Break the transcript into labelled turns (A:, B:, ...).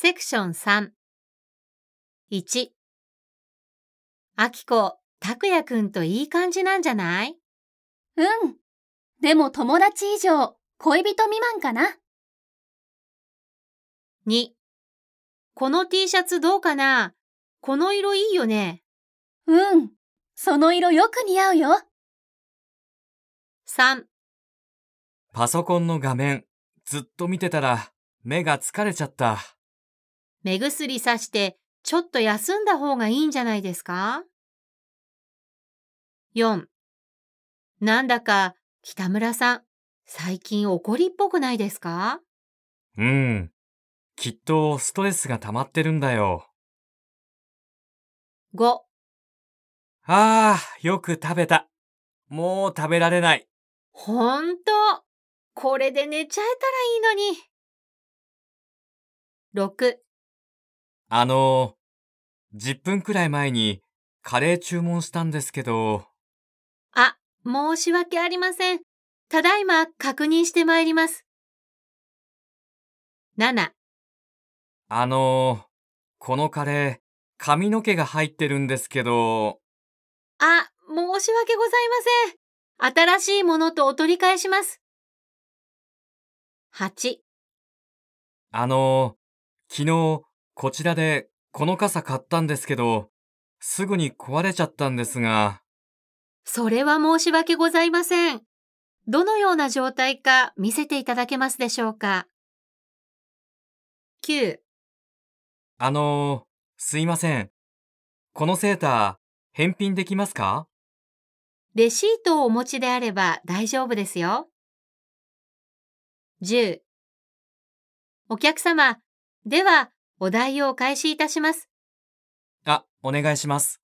A: セクション3。1。あきこ、たくやくんといい感じなんじゃない？
B: うん。でも友達以上、恋人未満かな
A: ？?2。この T シャツどうかな？この色いいよね。
B: うん。その色よく似合うよ。
A: 3。
C: パソコンの画面、ずっと見てたら目が疲れちゃった。
A: 目薬さしてちょっと休んだ方がいいんじゃないですか ?4。なんだか北村さん、最近怒りっぽくないですか？
C: うん。きっとストレスが溜まってるんだよ。
A: ?5。
C: ああ、よく食べた。もう食べられない。
A: ほんと、これで寝ちゃえたらいいのに。6。
C: あのー、10分くらい前にカレー注文したんですけど、
A: あ、申し訳ありません。ただいま確認してまいります。7。
C: あのー、このカレー、髪の毛が入ってるんですけど、
A: あ、申し訳ございません。新しいものとお取り返します。8。
C: あのー、昨日こちらでこの傘買ったんですけど、すぐに壊れちゃったんですが、
A: それは申し訳ございません。どのような状態か見せていただけますでしょうか。9。
C: あのー、すいません。このセーター、返品できますか？
A: レシートをお持ちであれば大丈夫ですよ。10。お客様、ではお題をお返しいたします。
C: あ、お願いします。